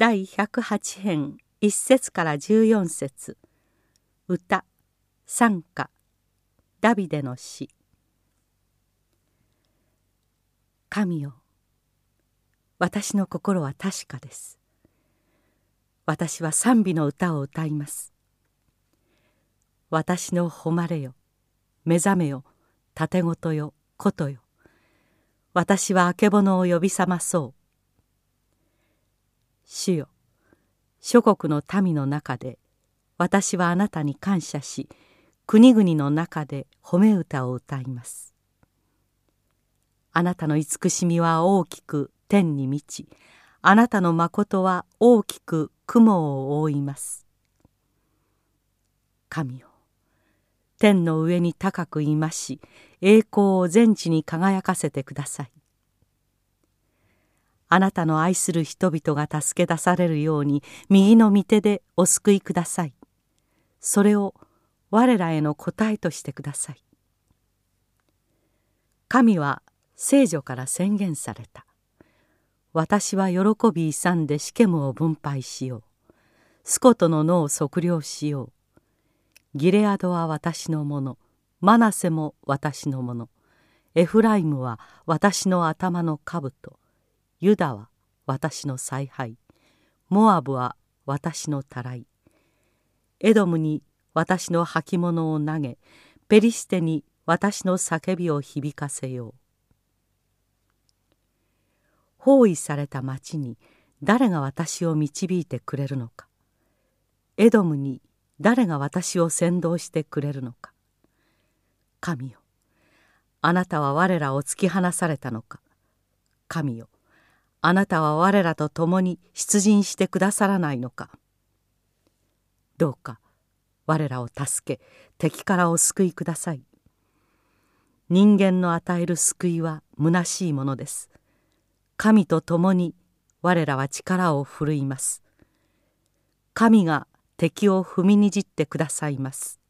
第108編1節から14節。歌賛歌ダビデの詩。神よ私の心は確かです。私は賛美の歌を歌います。私の誉れよ目覚めよ盾事よことよ。私はあけぼのを呼び覚まそう。主よ。諸国の民の中で私はあなたに感謝し国々の中で褒め歌を歌います。あなたの慈しみは大きく天に満ちあなたの誠は大きく雲を覆います。神よ。天の上に高くいまし栄光を全地に輝かせてください。あなたの愛する人々が助け出されるように右の御手でお救いください。それを我らへの答えとしてください。神は聖女から宣言された。私は喜び勇んでシケムを分配しよう。スコトの野を測量しよう。ギレアドは私のもの。マナセも私のもの。エフライムは私の頭の兜。ユダは私の采配。モアブは私のたらい。エドムに私の履物を投げペリシテに私の叫びを響かせよう。包囲された町に誰が私を導いてくれるのか。エドムに誰が私を先導してくれるのか。神よあなたは我らを突き放されたのか。神よあなたは我らと共に出陣してくださらないのか？どうか我らを助け敵からお救いください。人間の与える救いは虚しいものです。神と共に我らは力を振るいます。神が敵を踏みにじってくださいます。